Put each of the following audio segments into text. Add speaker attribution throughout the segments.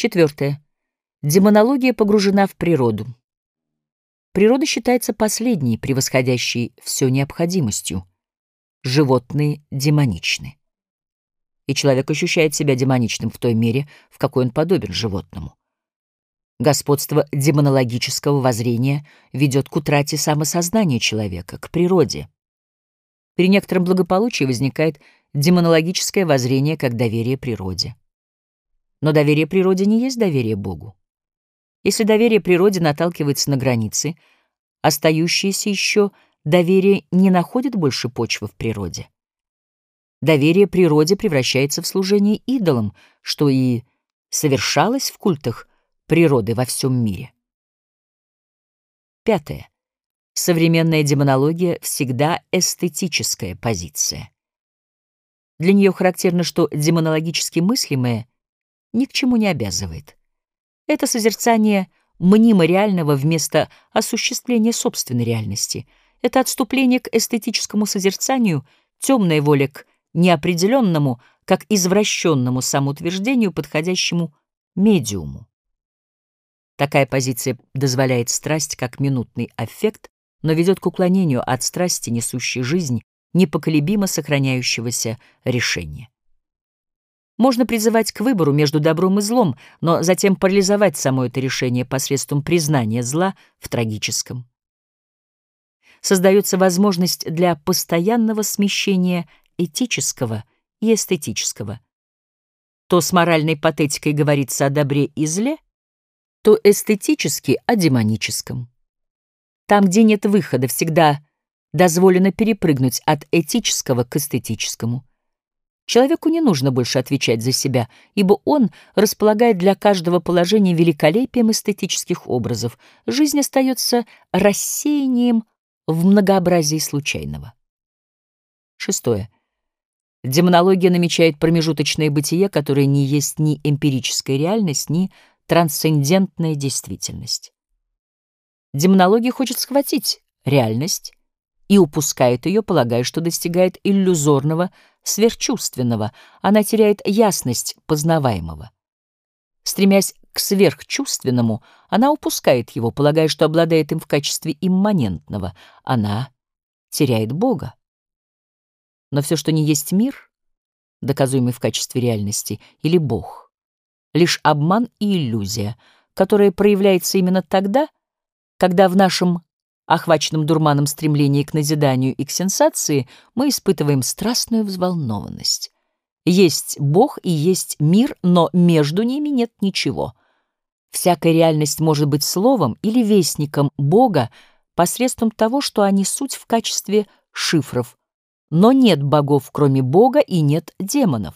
Speaker 1: Четвертое. Демонология погружена в природу. Природа считается последней, превосходящей все необходимостью. Животные демоничны. И человек ощущает себя демоничным в той мере, в какой он подобен животному. Господство демонологического воззрения ведет к утрате самосознания человека, к природе. При некотором благополучии возникает демонологическое воззрение как доверие природе. Но доверие природе не есть доверие Богу. Если доверие природе наталкивается на границы, остающееся еще доверие не находит больше почвы в природе. Доверие природе превращается в служение идолам, что и совершалось в культах природы во всем мире. Пятое. Современная демонология всегда эстетическая позиция. Для нее характерно, что демонологически мыслимое ни к чему не обязывает. Это созерцание мнимо реального вместо осуществления собственной реальности. Это отступление к эстетическому созерцанию, темная воля к неопределенному, как извращенному самоутверждению, подходящему медиуму. Такая позиция дозволяет страсть как минутный аффект, но ведет к уклонению от страсти, несущей жизнь, непоколебимо сохраняющегося решения. Можно призывать к выбору между добром и злом, но затем парализовать само это решение посредством признания зла в трагическом. Создается возможность для постоянного смещения этического и эстетического. То с моральной патетикой говорится о добре и зле, то эстетически о демоническом. Там, где нет выхода, всегда дозволено перепрыгнуть от этического к эстетическому. Человеку не нужно больше отвечать за себя, ибо он располагает для каждого положения великолепием эстетических образов. Жизнь остается рассеянием в многообразии случайного. Шестое. Демонология намечает промежуточное бытие, которое не есть ни эмпирическая реальность, ни трансцендентная действительность. Демонология хочет схватить реальность и упускает ее, полагая, что достигает иллюзорного, сверхчувственного, она теряет ясность познаваемого. Стремясь к сверхчувственному, она упускает его, полагая, что обладает им в качестве имманентного. Она теряет Бога. Но все, что не есть мир, доказуемый в качестве реальности, или Бог, лишь обман и иллюзия, которая проявляется именно тогда, когда в нашем охваченном дурманом стремлении к назиданию и к сенсации, мы испытываем страстную взволнованность. Есть Бог и есть мир, но между ними нет ничего. Всякая реальность может быть словом или вестником Бога посредством того, что они суть в качестве шифров. Но нет богов, кроме Бога, и нет демонов.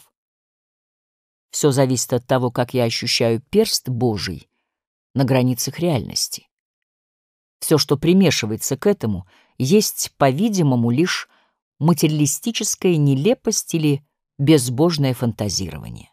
Speaker 1: Все зависит от того, как я ощущаю перст Божий на границах реальности. Все, что примешивается к этому, есть, по-видимому, лишь материалистическая нелепость или безбожное фантазирование.